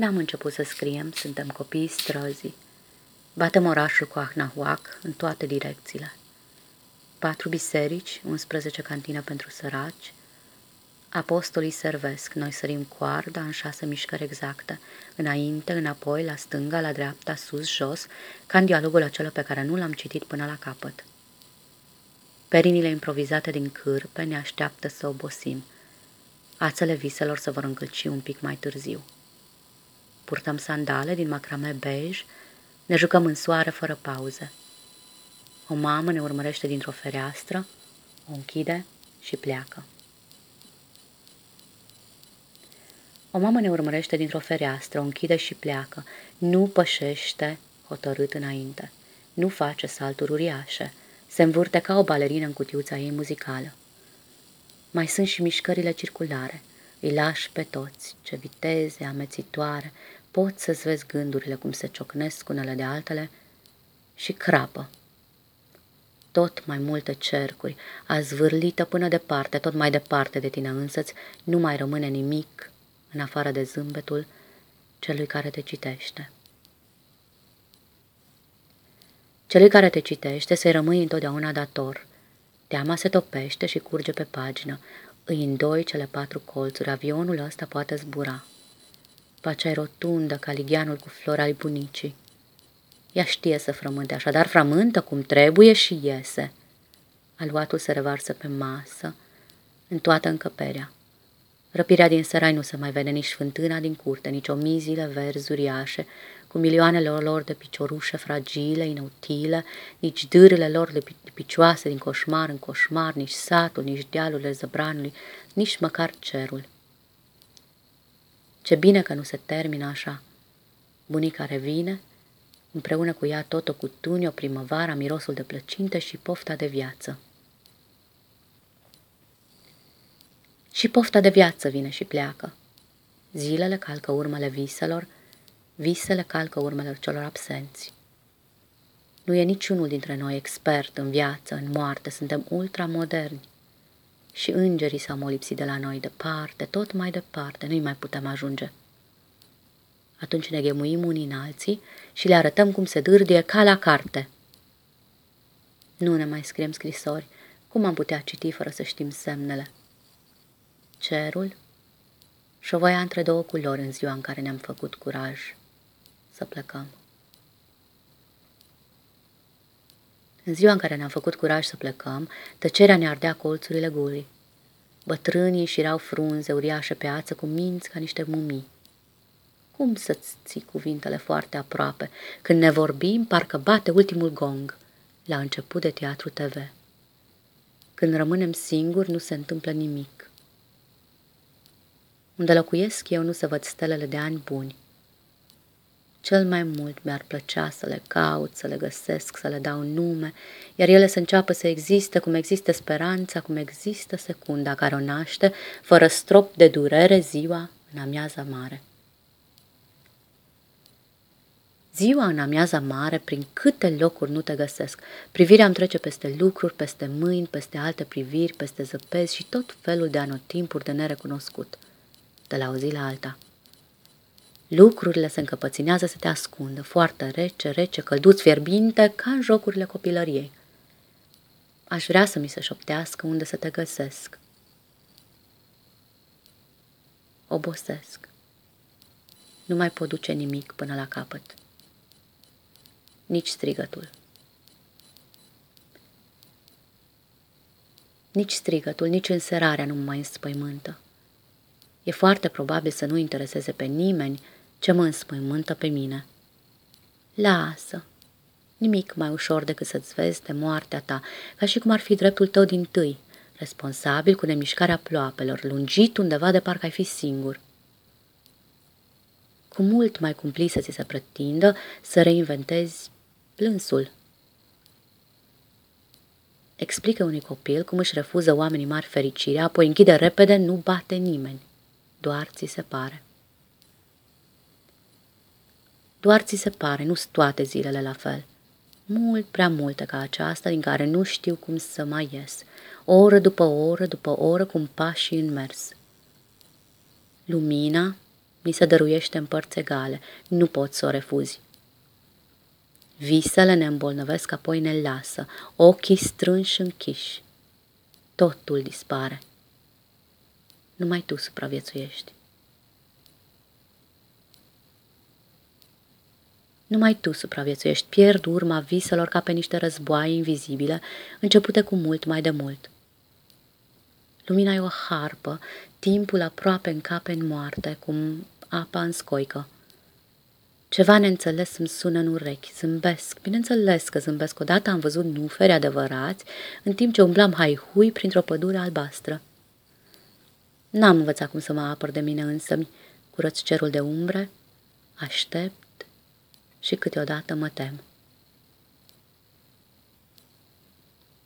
N-am început să scriem, suntem copii străzii. Batem orașul cu ahnahuac în toate direcțiile. Patru biserici, 11 cantine pentru săraci, Apostolii servesc, noi sărim coarda în șase mișcări exacte, înainte, înapoi, la stânga, la dreapta, sus, jos, ca în dialogul acela pe care nu l-am citit până la capăt. Perinile improvizate din cârpe ne așteaptă să obosim. Ațele viselor se vor încălci un pic mai târziu. Purtăm sandale din macrame bej, ne jucăm în soare fără pauze. O mamă ne urmărește dintr-o fereastră, o închide și pleacă. O mamă ne urmărește dintr-o fereastră, o închide și pleacă. Nu pășește hotărât înainte. Nu face salturi uriașe. Se învârte ca o balerină în cutiuța ei muzicală. Mai sunt și mișcările circulare. Îi lași pe toți, ce viteze amețitoare, poți să-ți vezi gândurile cum se ciocnesc unele de altele și crapă. Tot mai multe cercuri, azvârlită până departe, tot mai departe de tine însăți, nu mai rămâne nimic în afară de zâmbetul celui care te citește. Celui care te citește să-i rămâi întotdeauna dator. Teama se topește și curge pe pagină. Îi îndoi cele patru colțuri. Avionul ăsta poate zbura. Pacea e rotundă ca ligianul cu flori al bunicii. Ea știe să frământe, așadar frământă cum trebuie și iese. Aluatul se revarsă pe masă, în toată încăperea. Răpirea din sărai nu se mai vede nici fântâna din curte, nici omizile verzi uriașe, cu milioanele lor de piciorușe fragile, inutile, nici dârele lor de picioase din coșmar în coșmar, nici satul, nici dealurile zăbranului, nici măcar cerul. Ce bine că nu se termină așa. Bunica revine, împreună cu ea tot o cutuni, o primăvară, mirosul de plăcinte și pofta de viață. Și pofta de viață vine și pleacă. Zilele calcă urmele viselor, visele calcă urmele celor absenți. Nu e niciunul dintre noi expert în viață, în moarte, suntem ultramoderni. Și îngerii s-au molipsit de la noi departe, tot mai departe, nu-i mai putem ajunge. Atunci ne ghemuim unii în alții și le arătăm cum se dârdie ca la carte. Nu ne mai scriem scrisori, cum am putea citi fără să știm semnele? cerul și o voia între două culori în ziua în care ne-am făcut curaj să plecăm. În ziua în care ne-am făcut curaj să plecăm, tăcerea ne ardea colțurile gurii. Bătrânii și erau frunze uriașe pe ață cu minți ca niște mumii. Cum să-ți ții cuvintele foarte aproape? Când ne vorbim, parcă bate ultimul gong, la început de teatru TV. Când rămânem singuri, nu se întâmplă nimic. Unde locuiesc eu nu se văd stelele de ani buni. Cel mai mult mi-ar plăcea să le caut, să le găsesc, să le dau nume, iar ele să înceapă să existe cum există speranța, cum există secunda care o naște, fără strop de durere, ziua în amiaza mare. Ziua în amiaza mare, prin câte locuri nu te găsesc, privirea îmi trece peste lucruri, peste mâini, peste alte priviri, peste zăpezi și tot felul de anotimpuri de nerecunoscut – de la o zi la alta. Lucrurile se încăpăținează să te ascundă, foarte rece, rece, călduț, fierbinte, ca în jocurile copilăriei. Aș vrea să mi se șoptească unde să te găsesc. Obosesc. Nu mai pot duce nimic până la capăt. Nici strigătul. Nici strigătul, nici înserarea nu mă mai înspăimântă. E foarte probabil să nu intereseze pe nimeni ce mă înspăimântă pe mine. Lasă! Nimic mai ușor decât să-ți vezi de moartea ta, ca și cum ar fi dreptul tău din tâi, responsabil cu nemișcarea ploapelor, lungit undeva de parcă ai fi singur. Cu mult mai cumplit să ți se pretindă să reinventezi plânsul. Explică unui copil cum își refuză oamenii mari fericirea, apoi închide repede, nu bate nimeni doar ți se pare. Doar ți se pare, nu sunt toate zilele la fel. Mult prea multe ca aceasta din care nu știu cum să mai ies. Oră după oră după oră cum pași în mers. Lumina, ni se dăruiește în părți egale, nu poți să o refuzi. Visele ne îmbolnăvesc, apoi ne lasă, ochii strânși închiși. Totul dispare. Numai tu supraviețuiești. Numai tu supraviețuiești, pierd urma viselor ca pe niște războaie invizibile, începute cu mult mai de mult. Lumina e o harpă, timpul aproape în cape în moarte, cum apa în scoică. Ceva neînțeles îmi sună în urechi, zâmbesc, bineînțeles că zâmbesc. Odată am văzut nuferi adevărați, în timp ce umblam haihui printr-o pădure albastră. N-am învățat cum să mă apăr de mine însă, curăț cerul de umbre, aștept și câteodată mă tem.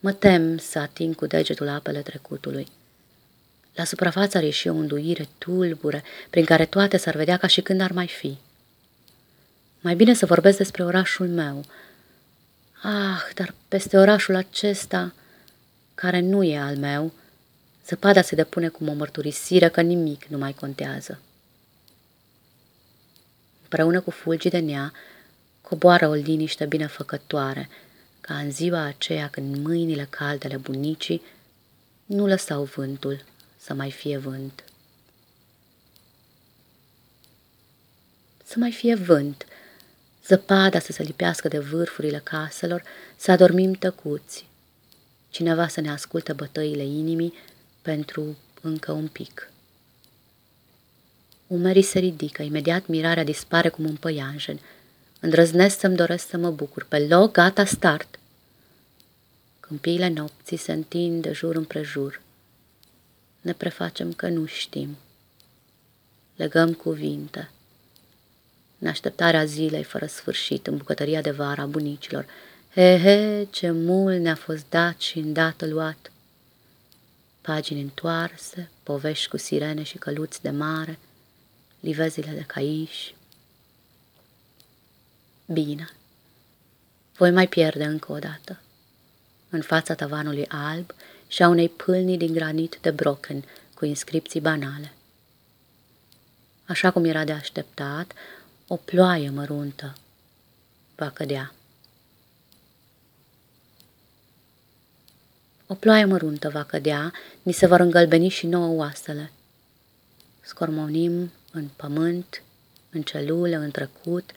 Mă tem să ating cu degetul apele trecutului. La suprafață ar ieși o unduire tulbure, prin care toate s-ar vedea ca și când ar mai fi. Mai bine să vorbesc despre orașul meu. Ah, dar peste orașul acesta, care nu e al meu, zăpada se depune cum o mărturisire că nimic nu mai contează. Împreună cu fulgii de nea, coboară o liniște binefăcătoare, ca în ziua aceea când mâinile caldele bunicii nu lăsau vântul să mai fie vânt. Să mai fie vânt, zăpada să se lipească de vârfurile caselor, să adormim tăcuți. Cineva să ne asculte bătăile inimii pentru încă un pic. Umerii se ridică, imediat mirarea dispare cum un păianjen. Îndrăznesc să-mi doresc să mă bucur. Pe loc, gata, start. Câmpiile nopții se întind de jur împrejur. Ne prefacem că nu știm. Legăm cuvinte în așteptarea zilei fără sfârșit, în bucătăria de vară a bunicilor. He, he, ce mult ne-a fost dat și îndată luat! Pagini întoarse, povești cu sirene și căluți de mare, livezile de caiși. Bine, voi mai pierde încă o dată. În fața tavanului alb și a unei pâlnii din granit de broken cu inscripții banale. Așa cum era de așteptat, o ploaie măruntă va cădea. O ploaie măruntă va cădea, ni se vor îngălbeni și nouă oasele. Scormonim în pământ, în celule, în trecut,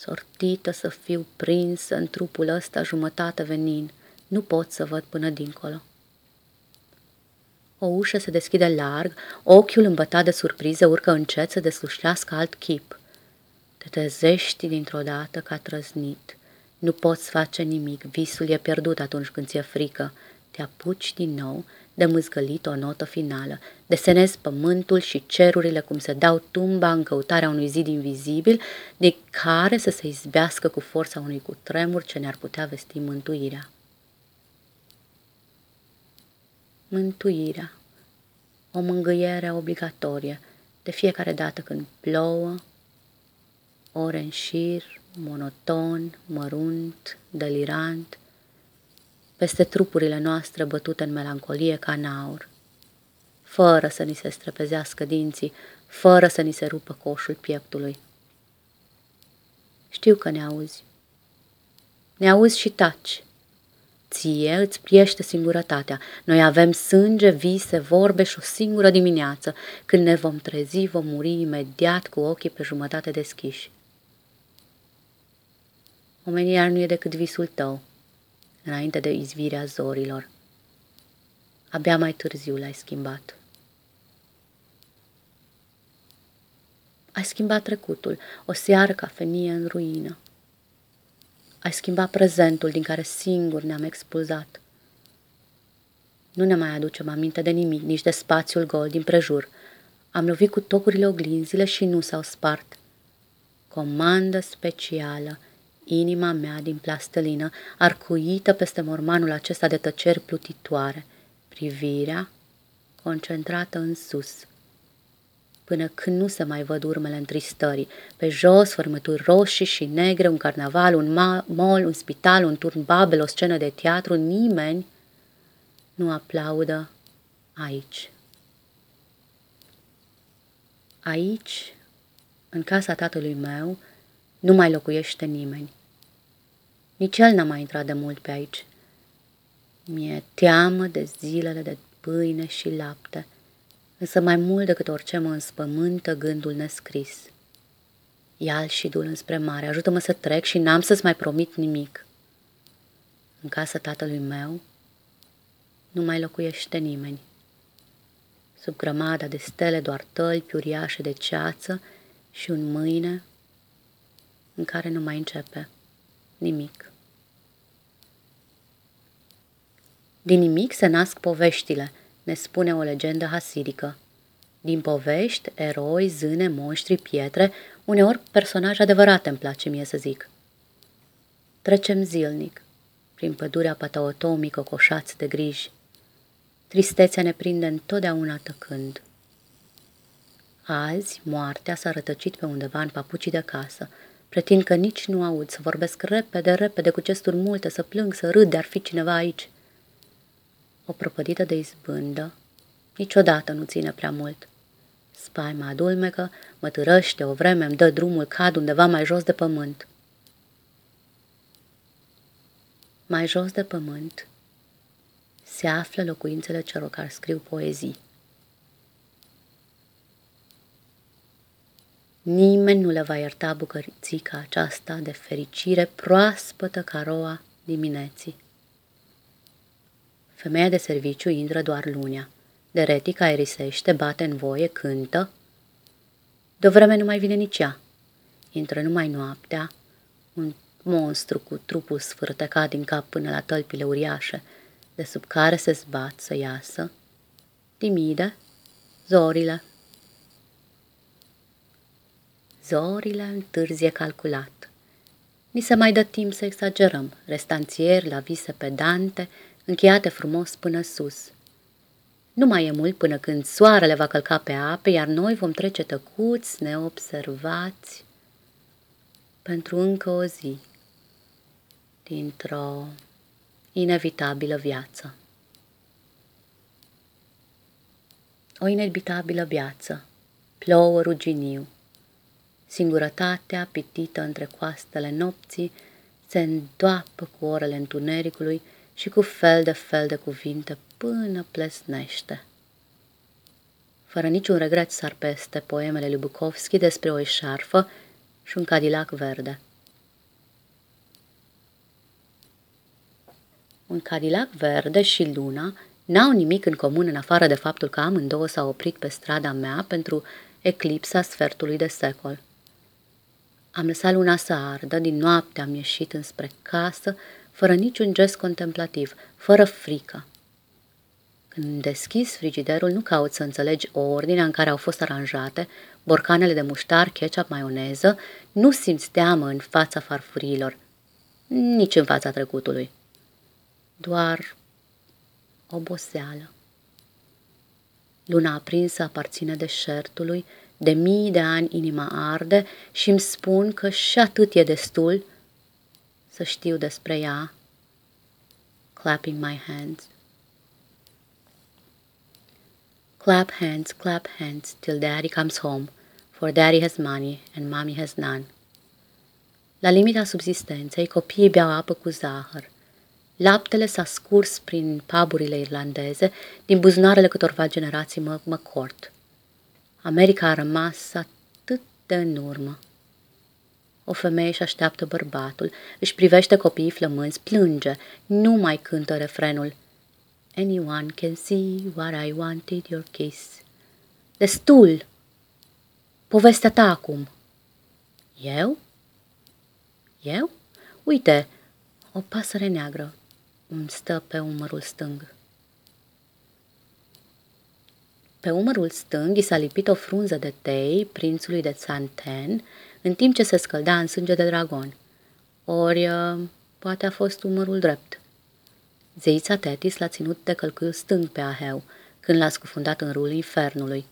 sortită să fiu prins în trupul ăsta jumătate venin, nu pot să văd până dincolo. O ușă se deschide larg, ochiul îmbătat de surprize urcă încet să deslușească alt chip. Te trezești dintr-o dată ca trăznit. Nu poți face nimic, visul e pierdut atunci când ți-e frică. Te apuci din nou de mâzgălit o notă finală. Desenezi pământul și cerurile cum se dau tumba în căutarea unui zid invizibil de care să se izbească cu forța unui cutremur ce ne-ar putea vesti mântuirea. Mântuirea. O mângâiere obligatorie de fiecare dată când plouă, ore în șir, monoton, mărunt, delirant, peste trupurile noastre bătute în melancolie ca în aur, fără să ni se străpezească dinții, fără să ni se rupă coșul pieptului. Știu că ne auzi. Ne auzi și taci. Ție îți priește singurătatea. Noi avem sânge, vise, vorbe și o singură dimineață. Când ne vom trezi, vom muri imediat cu ochii pe jumătate deschiși. Omenia nu e decât visul tău, înainte de izvirea zorilor. Abia mai târziu l-ai schimbat. Ai schimbat trecutul, o seară ca femeie în ruină. Ai schimbat prezentul din care singur ne-am expulzat. Nu ne mai aducem aminte de nimic, nici de spațiul gol din prejur. Am lovit cu tocurile oglinzile și nu s-au spart. Comandă specială, inima mea din plastelină, arcuită peste mormanul acesta de tăceri plutitoare, privirea concentrată în sus, până când nu se mai văd urmele întristării. Pe jos, formături roșii și negre, un carnaval, un mall, un spital, un turn babel, o scenă de teatru, nimeni nu aplaudă aici. Aici În casa tatălui meu nu mai locuiește nimeni. Nici el n-a mai intrat de mult pe aici. Mi-e teamă de zilele de pâine și lapte, însă mai mult decât orice mă înspământă gândul nescris. Ia-l și dul înspre mare, ajută-mă să trec și n-am să-ți mai promit nimic. În casa tatălui meu nu mai locuiește nimeni. Sub grămada de stele doar tălpi uriașe de ceață și un mâine în care nu mai începe nimic. Din nimic se nasc poveștile, ne spune o legendă hasidică. Din povești, eroi, zâne, monștri, pietre, uneori personaje adevărate îmi place mie să zic. Trecem zilnic, prin pădurea pataotomii cocoșați de griji. Tristețea ne prinde întotdeauna tăcând. Azi, moartea s-a rătăcit pe undeva în papucii de casă. Pretind că nici nu aud să vorbesc repede, repede, cu gesturi multe, să plâng, să râd, de ar fi cineva aici. O prăpădită de izbândă niciodată nu ține prea mult. Spaima adulmecă, mă târăște o vreme, îmi dă drumul, cad undeva mai jos de pământ. Mai jos de pământ se află locuințele celor care scriu poezii. Nimeni nu le va ierta bucățica aceasta de fericire proaspătă ca roa dimineții. Femeia de serviciu intră doar lunea. De retica aerisește, bate în voie, cântă. De vreme nu mai vine nici ea. Intră numai noaptea, un monstru cu trupul sfârtecat din cap până la tălpile uriașe, de sub care se zbat să iasă, timide, zorile. Zorile întârzie calculat. Ni se mai dă timp să exagerăm, restanțieri la vise pedante, încheiate frumos până sus. Nu mai e mult până când soarele va călca pe ape, iar noi vom trece tăcuți, neobservați, pentru încă o zi dintr-o inevitabilă viață. O inevitabilă viață, plouă ruginiu, singurătatea pitită între coastele nopții se îndoapă cu orele întunericului și cu fel de fel de cuvinte până plesnește. Fără niciun regret sar peste poemele lui Bukowski despre o eșarfă și un cadilac verde. Un cadilac verde și luna n-au nimic în comun în afară de faptul că amândouă s-au oprit pe strada mea pentru eclipsa sfertului de secol. Am lăsat luna să ardă, din noapte am ieșit înspre casă, fără niciun gest contemplativ, fără frică. Când deschis frigiderul, nu caut să înțelegi ordinea în care au fost aranjate borcanele de muștar, ketchup, maioneză, nu simți teamă în fața farfurilor, nici în fața trecutului. Doar oboseală. Luna aprinsă aparține deșertului, de mii de ani inima arde și îmi spun că și atât e destul să știu despre ea. Clapping my hands. Clap hands, clap hands till daddy comes home, for daddy has money and mommy has none. La limita subsistenței, copiii beau apă cu zahăr. Laptele s-a scurs prin paburile irlandeze, din buzunarele câtorva generații mă, mă cort. America a rămas atât de în urmă. O femeie își așteaptă bărbatul, își privește copiii flămânzi, plânge, nu mai cântă refrenul – Anyone can see what I wanted your kiss. Destul! Povestea ta acum. Eu? Eu? Uite, o pasăre neagră îmi stă pe umărul stâng. Pe umărul stâng i s-a lipit o frunză de tei prințului de Santen, în timp ce se scălda în sânge de dragon. Ori, uh, poate a fost umărul drept. Zeița Tetis l-a ținut de călcâiul stâng pe Aheu, când l-a scufundat în râul infernului.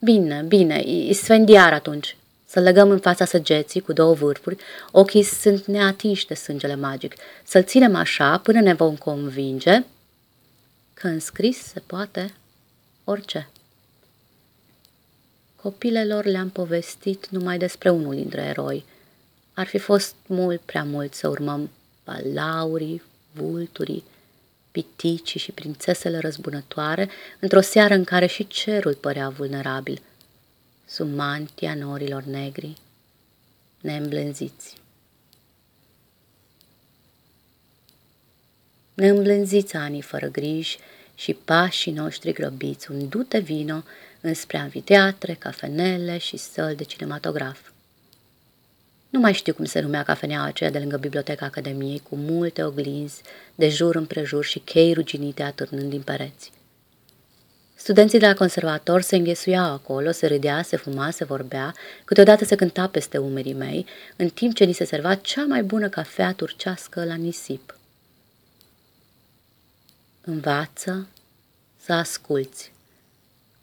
Bine, bine, e sfendiar atunci. Să legăm în fața săgeții cu două vârfuri, ochii sunt neatinși de sângele magic. Să-l ținem așa până ne vom convinge că în scris se poate orice. Copilelor le-am povestit numai despre unul dintre eroi. Ar fi fost mult prea mult să urmăm balaurii, vulturii, piticii și prințesele răzbunătoare într-o seară în care și cerul părea vulnerabil, sub mantia norilor negri, neîmblânziți. Neîmblânziți anii fără griji și pașii noștri grăbiți, un dute vino înspre anfiteatre, cafenele și săli de cinematograf. Nu mai știu cum se numea cafeneaua aceea de lângă biblioteca Academiei, cu multe oglinzi de jur împrejur și chei ruginite atârnând din pereți. Studenții de la conservator se înghesuiau acolo, se râdea, se fuma, se vorbea, câteodată se cânta peste umerii mei, în timp ce ni se serva cea mai bună cafea turcească la nisip. Învață să asculți,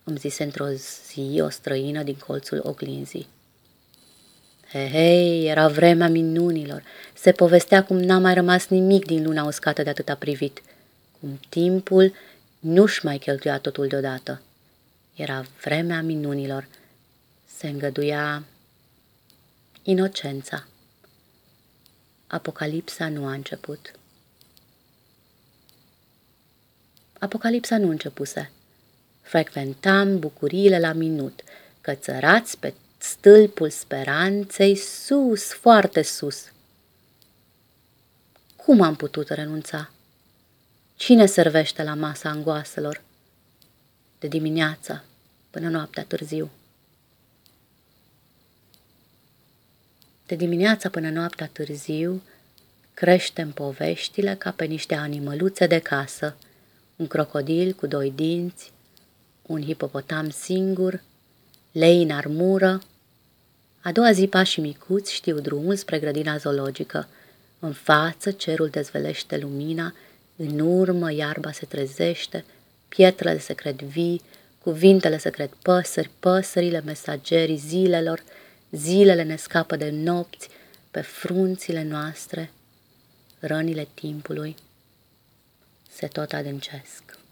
îmi zise într-o zi o străină din colțul oglinzii. Hei, hei, era vremea minunilor. Se povestea cum n-a mai rămas nimic din luna uscată de atâta privit. Cum timpul nu-și mai cheltuia totul deodată. Era vremea minunilor. Se îngăduia inocența. Apocalipsa nu a început. Apocalipsa nu începuse. Frecventam bucuriile la minut, cățărați pe stâlpul speranței sus, foarte sus. Cum am putut renunța? Cine servește la masa angoaselor? De dimineața până noaptea târziu. De dimineața până noaptea târziu creștem poveștile ca pe niște animăluțe de casă, un crocodil cu doi dinți, un hipopotam singur, lei în armură. A doua zi pașii micuți știu drumul spre grădina zoologică. În față cerul dezvelește lumina, în urmă iarba se trezește, pietrele se cred vii, cuvintele se cred păsări, păsările mesagerii zilelor, zilele ne scapă de nopți pe frunțile noastre, rănile timpului se tot adâncesc.